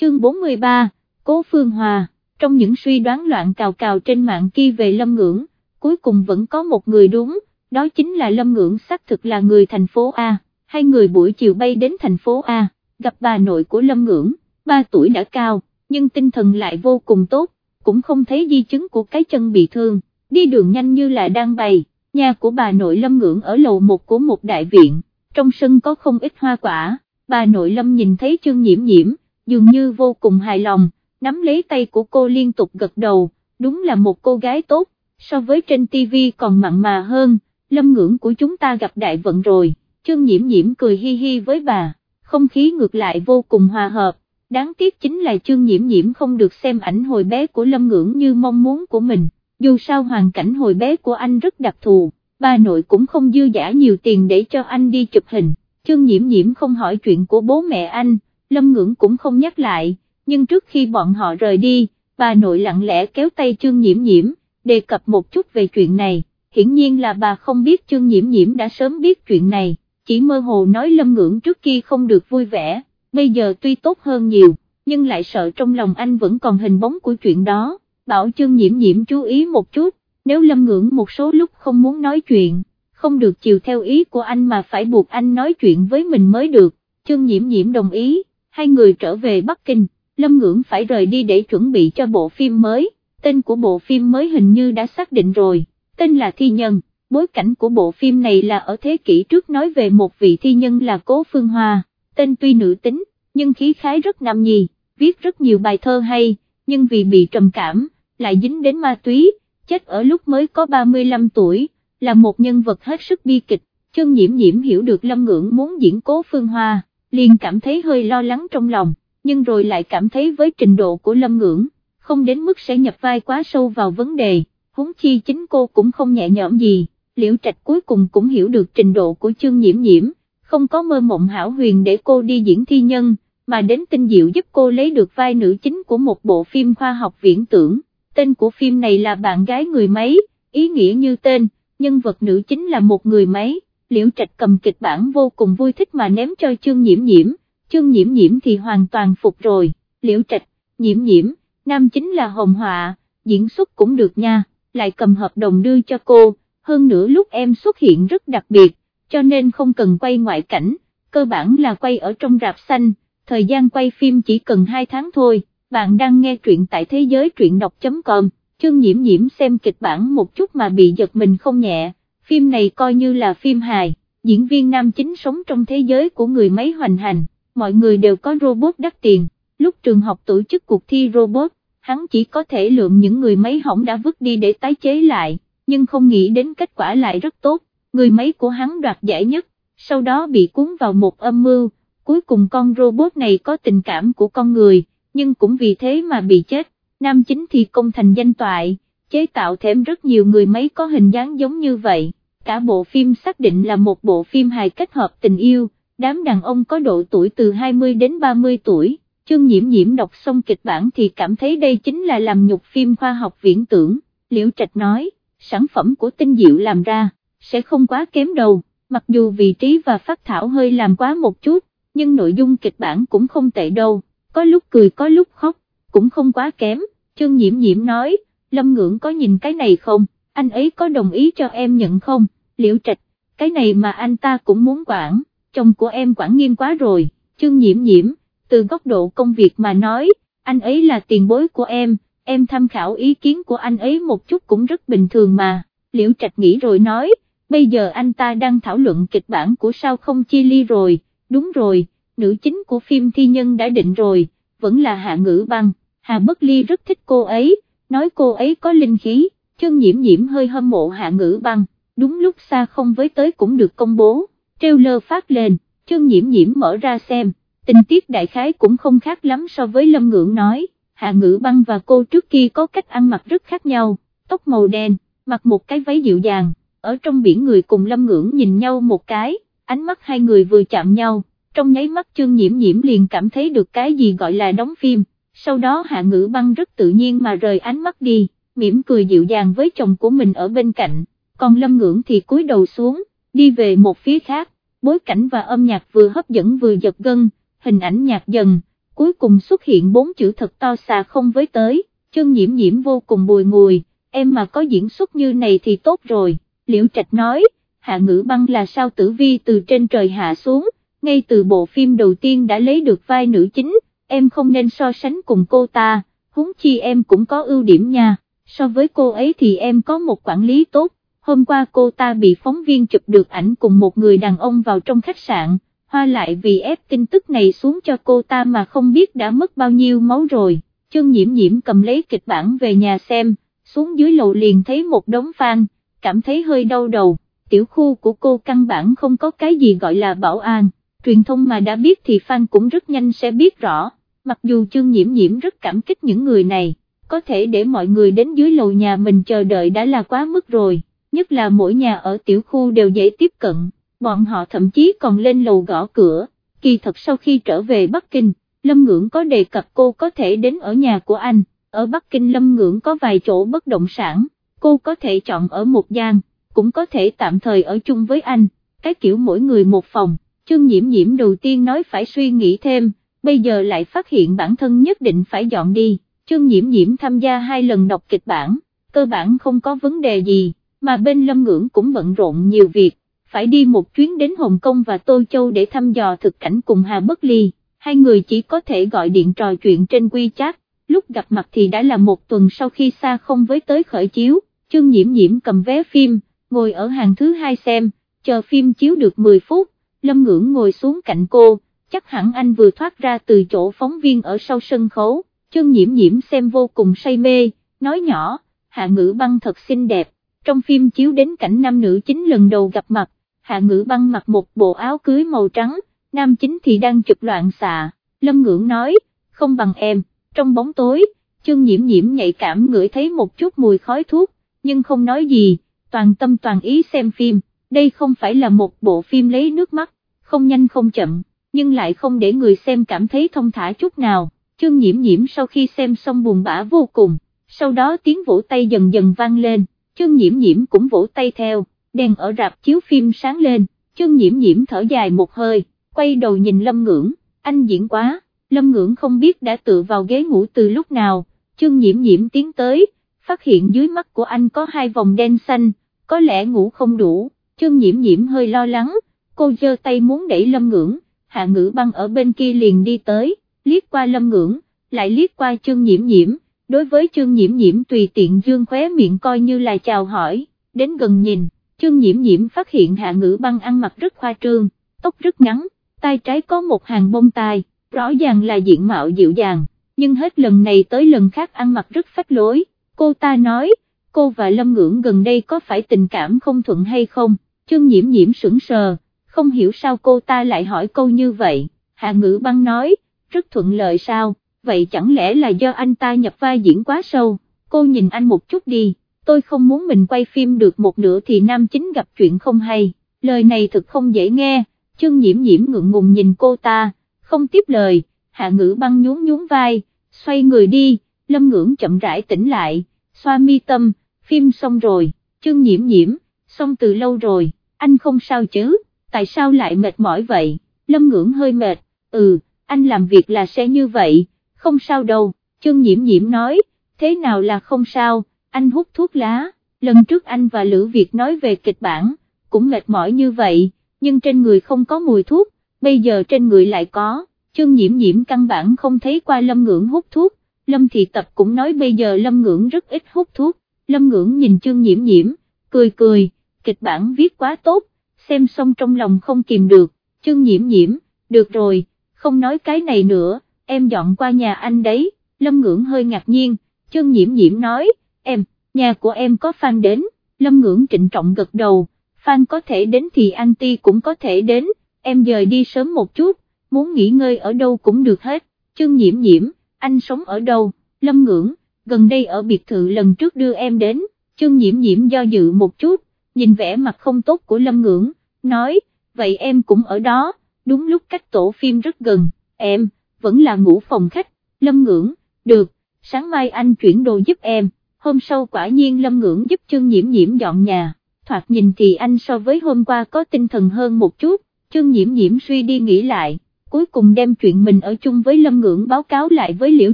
chương 43, Cố Phương Hòa, trong những suy đoán loạn cào cào trên mạng kia về Lâm Ngưỡng, cuối cùng vẫn có một người đúng, đó chính là Lâm Ngưỡng xác thực là người thành phố A, hai người buổi chiều bay đến thành phố A, gặp bà nội của Lâm Ngưỡng, ba tuổi đã cao, nhưng tinh thần lại vô cùng tốt, cũng không thấy di chứng của cái chân bị thương, đi đường nhanh như là đang bày, nhà của bà nội Lâm Ngưỡng ở lầu một của một đại viện, trong sân có không ít hoa quả, bà nội Lâm nhìn thấy chương nhiễm nhiễm, dường như vô cùng hài lòng, nắm lấy tay của cô liên tục gật đầu, đúng là một cô gái tốt, so với trên TV còn mặn mà hơn, Lâm Ngưỡng của chúng ta gặp đại vận rồi, chương nhiễm nhiễm cười hi hi với bà, không khí ngược lại vô cùng hòa hợp đáng tiếc chính là chương nhiễm nhiễm không được xem ảnh hồi bé của Lâm Ngưỡng như mong muốn của mình, dù sao hoàn cảnh hồi bé của anh rất đặc thù, ba nội cũng không dư giả nhiều tiền để cho anh đi chụp hình, chương nhiễm nhiễm không hỏi chuyện của bố mẹ anh, Lâm Ngưỡng cũng không nhắc lại, nhưng trước khi bọn họ rời đi, bà nội lặng lẽ kéo tay Trương nhiễm nhiễm, đề cập một chút về chuyện này, hiển nhiên là bà không biết Trương nhiễm nhiễm đã sớm biết chuyện này, chỉ mơ hồ nói Lâm Ngưỡng trước kia không được vui vẻ bây giờ tuy tốt hơn nhiều, nhưng lại sợ trong lòng anh vẫn còn hình bóng của chuyện đó, bảo Trương nhiễm nhiễm chú ý một chút, nếu lâm ngưỡng một số lúc không muốn nói chuyện, không được chiều theo ý của anh mà phải buộc anh nói chuyện với mình mới được, Trương nhiễm nhiễm đồng ý, hai người trở về Bắc Kinh, lâm ngưỡng phải rời đi để chuẩn bị cho bộ phim mới, tên của bộ phim mới hình như đã xác định rồi, tên là Thi Nhân. Bối cảnh của bộ phim này là ở thế kỷ trước nói về một vị thi nhân là Cố Phương Hoa, tên tuy nữ tính, nhưng khí khái rất nam nhi, viết rất nhiều bài thơ hay, nhưng vì bị trầm cảm, lại dính đến ma túy, chết ở lúc mới có 35 tuổi, là một nhân vật hết sức bi kịch, chân nhiễm nhiễm hiểu được Lâm Ngưỡng muốn diễn cố Phương Hoa, liền cảm thấy hơi lo lắng trong lòng, nhưng rồi lại cảm thấy với trình độ của Lâm Ngưỡng, không đến mức sẽ nhập vai quá sâu vào vấn đề, huống chi chính cô cũng không nhẹ nhõm gì, liễu trạch cuối cùng cũng hiểu được trình độ của chương nhiễm nhiễm, không có mơ mộng hảo huyền để cô đi diễn thi nhân, mà đến tinh diệu giúp cô lấy được vai nữ chính của một bộ phim khoa học viễn tưởng, tên của phim này là bạn gái người máy, ý nghĩa như tên, nhân vật nữ chính là một người máy, liễu trạch cầm kịch bản vô cùng vui thích mà ném cho chương nhiễm nhiễm, chương nhiễm nhiễm thì hoàn toàn phục rồi, liễu trạch, nhiễm nhiễm, nam chính là hồng họa, diễn xuất cũng được nha, lại cầm hợp đồng đưa cho cô, hơn nữa lúc em xuất hiện rất đặc biệt cho nên không cần quay ngoại cảnh, cơ bản là quay ở trong rạp xanh, thời gian quay phim chỉ cần 2 tháng thôi, bạn đang nghe truyện tại thế giới truyện đọc.com, chương nhiễm nhiễm xem kịch bản một chút mà bị giật mình không nhẹ, phim này coi như là phim hài, diễn viên nam chính sống trong thế giới của người máy hoành hành, mọi người đều có robot đắt tiền, lúc trường học tổ chức cuộc thi robot, hắn chỉ có thể lượm những người máy hỏng đã vứt đi để tái chế lại, nhưng không nghĩ đến kết quả lại rất tốt. Người máy của hắn đoạt giải nhất, sau đó bị cuốn vào một âm mưu, cuối cùng con robot này có tình cảm của con người, nhưng cũng vì thế mà bị chết, nam chính thì công thành danh toại, chế tạo thêm rất nhiều người máy có hình dáng giống như vậy, cả bộ phim xác định là một bộ phim hài kết hợp tình yêu, đám đàn ông có độ tuổi từ 20 đến 30 tuổi, chương nhiễm nhiễm đọc xong kịch bản thì cảm thấy đây chính là làm nhục phim khoa học viễn tưởng, Liễu Trạch nói, sản phẩm của tinh diệu làm ra sẽ không quá kém đâu, mặc dù vị trí và phát thảo hơi làm quá một chút, nhưng nội dung kịch bản cũng không tệ đâu, có lúc cười có lúc khóc, cũng không quá kém, chương nhiễm nhiễm nói, lâm ngưỡng có nhìn cái này không, anh ấy có đồng ý cho em nhận không, liễu trạch, cái này mà anh ta cũng muốn quản, chồng của em quản nghiêm quá rồi, chương nhiễm nhiễm, từ góc độ công việc mà nói, anh ấy là tiền bối của em, em tham khảo ý kiến của anh ấy một chút cũng rất bình thường mà, liễu trạch nghĩ rồi nói, bây giờ anh ta đang thảo luận kịch bản của sao không chi ly rồi, đúng rồi, nữ chính của phim thi nhân đã định rồi, vẫn là Hạ Ngữ Băng, Hà Bất Ly rất thích cô ấy, nói cô ấy có linh khí, chân nhiễm nhiễm hơi hâm mộ Hạ Ngữ Băng, đúng lúc xa không với tới cũng được công bố, trailer phát lên, chân nhiễm nhiễm mở ra xem, tình tiết đại khái cũng không khác lắm so với Lâm Ngưỡng nói, Hạ Ngữ Băng và cô trước kia có cách ăn mặc rất khác nhau, tóc màu đen, mặc một cái váy dịu dàng. Ở trong biển người cùng lâm ngưỡng nhìn nhau một cái, ánh mắt hai người vừa chạm nhau, trong nháy mắt chương nhiễm nhiễm liền cảm thấy được cái gì gọi là đóng phim, sau đó hạ ngữ băng rất tự nhiên mà rời ánh mắt đi, mỉm cười dịu dàng với chồng của mình ở bên cạnh, còn lâm ngưỡng thì cúi đầu xuống, đi về một phía khác, bối cảnh và âm nhạc vừa hấp dẫn vừa giật gân, hình ảnh nhạc dần, cuối cùng xuất hiện bốn chữ thật to xà không với tới, chân nhiễm nhiễm vô cùng bùi ngùi, em mà có diễn xuất như này thì tốt rồi, liễu trạch nói, hạ ngữ băng là sao tử vi từ trên trời hạ xuống, ngay từ bộ phim đầu tiên đã lấy được vai nữ chính, em không nên so sánh cùng cô ta, huống chi em cũng có ưu điểm nha, so với cô ấy thì em có một quản lý tốt, hôm qua cô ta bị phóng viên chụp được ảnh cùng một người đàn ông vào trong khách sạn, hoa lại vì ép tin tức này xuống cho cô ta mà không biết đã mất bao nhiêu máu rồi, chân nhiễm nhiễm cầm lấy kịch bản về nhà xem, xuống dưới lầu liền thấy một đống fan, cảm thấy hơi đau đầu, tiểu khu của cô căn bản không có cái gì gọi là bảo an, truyền thông mà đã biết thì fan cũng rất nhanh sẽ biết rõ, mặc dù chương nhiễm nhiễm rất cảm kích những người này, có thể để mọi người đến dưới lầu nhà mình chờ đợi đã là quá mức rồi, nhất là mỗi nhà ở tiểu khu đều dễ tiếp cận, bọn họ thậm chí còn lên lầu gõ cửa, kỳ thật sau khi trở về Bắc Kinh, Lâm Ngưỡng có đề cập cô có thể đến ở nhà của anh, ở Bắc Kinh Lâm Ngưỡng có vài chỗ bất động sản, cô có thể chọn ở một gian, cũng có thể tạm thời ở chung với anh, cái kiểu mỗi người một phòng, chương nhiễm nhiễm đầu tiên nói phải suy nghĩ thêm, bây giờ lại phát hiện bản thân nhất định phải dọn đi, chương nhiễm nhiễm tham gia hai lần đọc kịch bản, cơ bản không có vấn đề gì, mà bên Lâm Ngưỡng cũng bận rộn nhiều việc, phải đi một chuyến đến Hồng Kông và Tô Châu để thăm dò thực cảnh cùng Hà Bất Ly, hai người chỉ có thể gọi điện trò chuyện trên WeChat, lúc gặp mặt thì đã là một tuần sau khi xa không với tới khởi chiếu, chương nhiễm nhiễm cầm vé phim, ngồi ở hàng thứ hai xem, chờ phim chiếu được 10 phút, Lâm Ngưỡng ngồi xuống cạnh cô, chắc hẳn anh vừa thoát ra từ chỗ phóng viên ở sau sân khấu, chân nhiễm nhiễm xem vô cùng say mê, nói nhỏ, hạ ngữ băng thật xinh đẹp, trong phim chiếu đến cảnh nam nữ chính lần đầu gặp mặt, hạ ngữ băng mặc một bộ áo cưới màu trắng, nam chính thì đang chụp loạn xạ, lâm ngưỡng nói, không bằng em, trong bóng tối, chân nhiễm nhiễm nhạy cảm ngửi thấy một chút mùi khói thuốc, nhưng không nói gì, toàn tâm toàn ý xem phim, đây không phải là một bộ phim lấy nước mắt, không nhanh không chậm nhưng lại không để người xem cảm thấy thông thả chút nào, chương nhiễm nhiễm sau khi xem xong buồn bã vô cùng, sau đó tiếng vỗ tay dần dần vang lên, chương nhiễm nhiễm cũng vỗ tay theo, đèn ở rạp chiếu phim sáng lên, chương nhiễm nhiễm thở dài một hơi, quay đầu nhìn lâm ngưỡng, anh diễn quá, lâm ngưỡng không biết đã tựa vào ghế ngủ từ lúc nào, chương nhiễm nhiễm tiến tới, phát hiện dưới mắt của anh có hai vòng đen xanh, có lẽ ngủ không đủ, chương nhiễm nhiễm hơi lo lắng, cô giơ tay muốn đẩy lâm ngưỡng, hạ ngữ băng ở bên kia liền đi tới, liếc qua lâm ngưỡng, lại liếc qua chương nhiễm nhiễm, đối với chương nhiễm nhiễm tùy tiện dương khóe miệng coi như là chào hỏi, đến gần nhìn, chương nhiễm nhiễm phát hiện hạ ngữ băng ăn mặc rất khoa trương, tóc rất ngắn, tay trái có một hàng bông tai, rõ ràng là diện mạo dịu dàng, nhưng hết lần này tới lần khác ăn mặc rất phách lối, cô ta nói, cô và Lâm Ngưỡng gần đây có phải tình cảm không thuận hay không, chương nhiễm nhiễm sững sờ không hiểu sao cô ta lại hỏi câu như vậy, Hạ Ngữ Băng nói, rất thuận lợi sao, vậy chẳng lẽ là do anh ta nhập vai diễn quá sâu, cô nhìn anh một chút đi, tôi không muốn mình quay phim được một nửa thì nam chính gặp chuyện không hay, lời này thật không dễ nghe, chương nhiễm nhiễm ngượng ngùng nhìn cô ta, không tiếp lời, Hạ Ngữ Băng nhún nhún vai, xoay người đi, Lâm Ngưỡng chậm rãi tỉnh lại, xoa mi tâm, phim xong rồi, chương nhiễm nhiễm, xong từ lâu rồi, anh không sao chứ? Tại sao lại mệt mỏi vậy, lâm ngưỡng hơi mệt, ừ, anh làm việc là sẽ như vậy, không sao đâu, chương nhiễm nhiễm nói, thế nào là không sao, anh hút thuốc lá, lần trước anh và Lữ Việt nói về kịch bản, cũng mệt mỏi như vậy, nhưng trên người không có mùi thuốc, bây giờ trên người lại có, chương nhiễm nhiễm căn bản không thấy qua lâm ngưỡng hút thuốc, lâm thị tập cũng nói bây giờ lâm ngưỡng rất ít hút thuốc, lâm ngưỡng nhìn chương nhiễm nhiễm, cười cười, kịch bản viết quá tốt, xem xong trong lòng không kìm được, chương nhiễm nhiễm, được rồi, không nói cái này nữa, em dọn qua nhà anh đấy, Lâm Ngưỡng hơi ngạc nhiên, chương nhiễm nhiễm nói, em, nhà của em có fan đến, Lâm Ngưỡng trịnh trọng gật đầu, fan có thể đến thì anti cũng có thể đến, em dời đi sớm một chút, muốn nghỉ ngơi ở đâu cũng được hết, chương nhiễm nhiễm, anh sống ở đâu, Lâm Ngưỡng, gần đây ở biệt thự lần trước đưa em đến, chương nhiễm nhiễm do dự một chút, nhìn vẻ mặt không tốt của Lâm Ngưỡng, nói, vậy em cũng ở đó, đúng lúc cách tổ phim rất gần, em, vẫn là ngủ phòng khách, Lâm Ngưỡng, được, sáng mai anh chuyển đồ giúp em, hôm sau quả nhiên Lâm Ngưỡng giúp Trương nhiễm nhiễm dọn nhà, thoạt nhìn thì anh so với hôm qua có tinh thần hơn một chút, Trương nhiễm nhiễm suy đi nghĩ lại, cuối cùng đem chuyện mình ở chung với Lâm Ngưỡng báo cáo lại với Liễu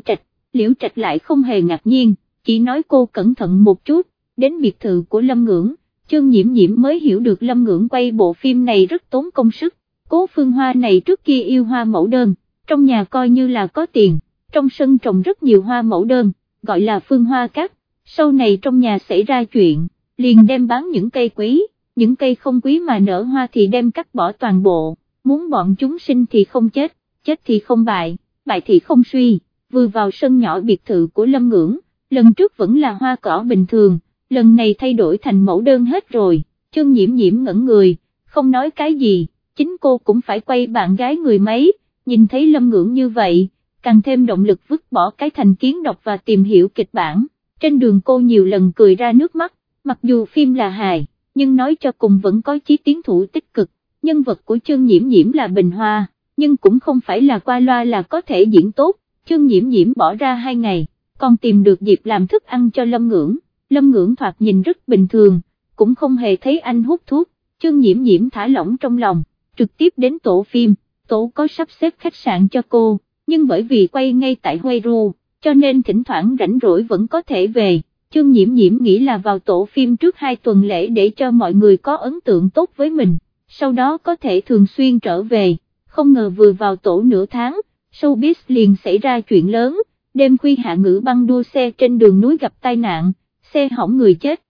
Trạch, Liễu Trạch lại không hề ngạc nhiên, chỉ nói cô cẩn thận một chút, đến biệt thự của Lâm Ngưỡng, Trương Nhiễm Nhiễm mới hiểu được Lâm Ngưỡng quay bộ phim này rất tốn công sức, cố phương hoa này trước kia yêu hoa mẫu đơn, trong nhà coi như là có tiền, trong sân trồng rất nhiều hoa mẫu đơn, gọi là phương hoa cát, sau này trong nhà xảy ra chuyện, liền đem bán những cây quý, những cây không quý mà nở hoa thì đem cắt bỏ toàn bộ, muốn bọn chúng sinh thì không chết, chết thì không bại, bại thì không suy, vừa vào sân nhỏ biệt thự của Lâm Ngưỡng, lần trước vẫn là hoa cỏ bình thường, lần này thay đổi thành mẫu đơn hết rồi, chương nhiễm nhiễm ngẩn người, không nói cái gì, chính cô cũng phải quay bạn gái người mấy, nhìn thấy Lâm Ngưỡng như vậy, càng thêm động lực vứt bỏ cái thành kiến đọc và tìm hiểu kịch bản, trên đường cô nhiều lần cười ra nước mắt, mặc dù phim là hài, nhưng nói cho cùng vẫn có chí tiến thủ tích cực, nhân vật của chương nhiễm nhiễm là bình hoa, nhưng cũng không phải là qua loa là có thể diễn tốt, chương nhiễm nhiễm bỏ ra hai ngày, còn tìm được dịp làm thức ăn cho Lâm Ngưỡng, Lâm Ngưỡng thoạt nhìn rất bình thường, cũng không hề thấy anh hút thuốc, Chương nhiễm nhiễm thả lỏng trong lòng, trực tiếp đến tổ phim, tổ có sắp xếp khách sạn cho cô, nhưng bởi vì quay ngay tại Huay Ru, cho nên thỉnh thoảng rảnh rỗi vẫn có thể về. Chương nhiễm nhiễm nghĩ là vào tổ phim trước hai tuần lễ để cho mọi người có ấn tượng tốt với mình, sau đó có thể thường xuyên trở về, không ngờ vừa vào tổ nửa tháng, showbiz liền xảy ra chuyện lớn, đêm khuya hạ ngữ băng đua xe trên đường núi gặp tai nạn, xe hỏng người chết,